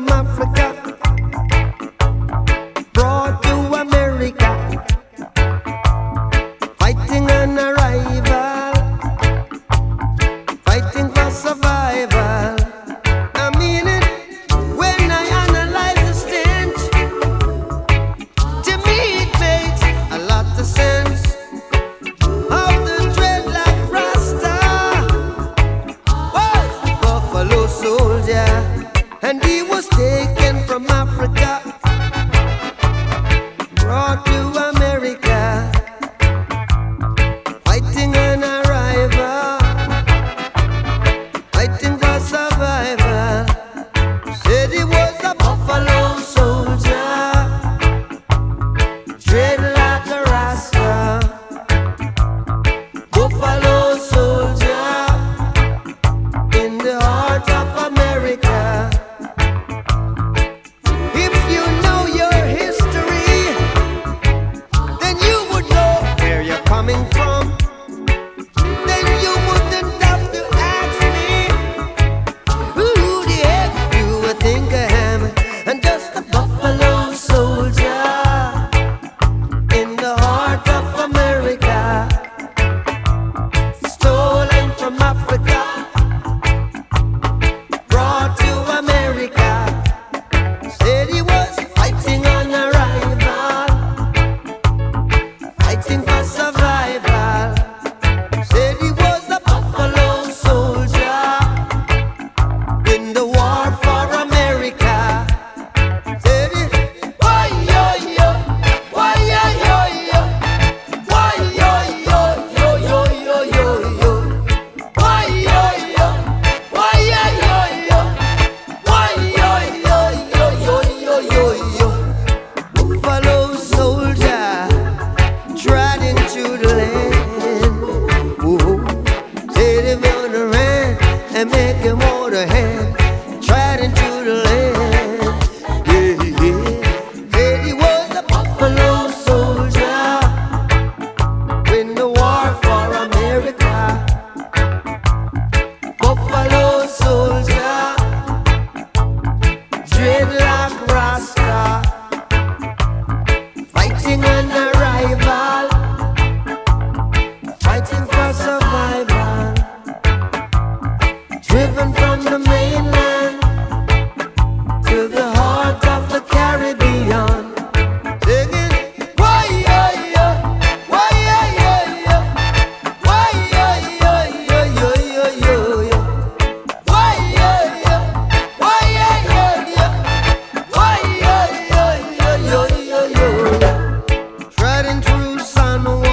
my Sabes and a fighting for survival, driven from the know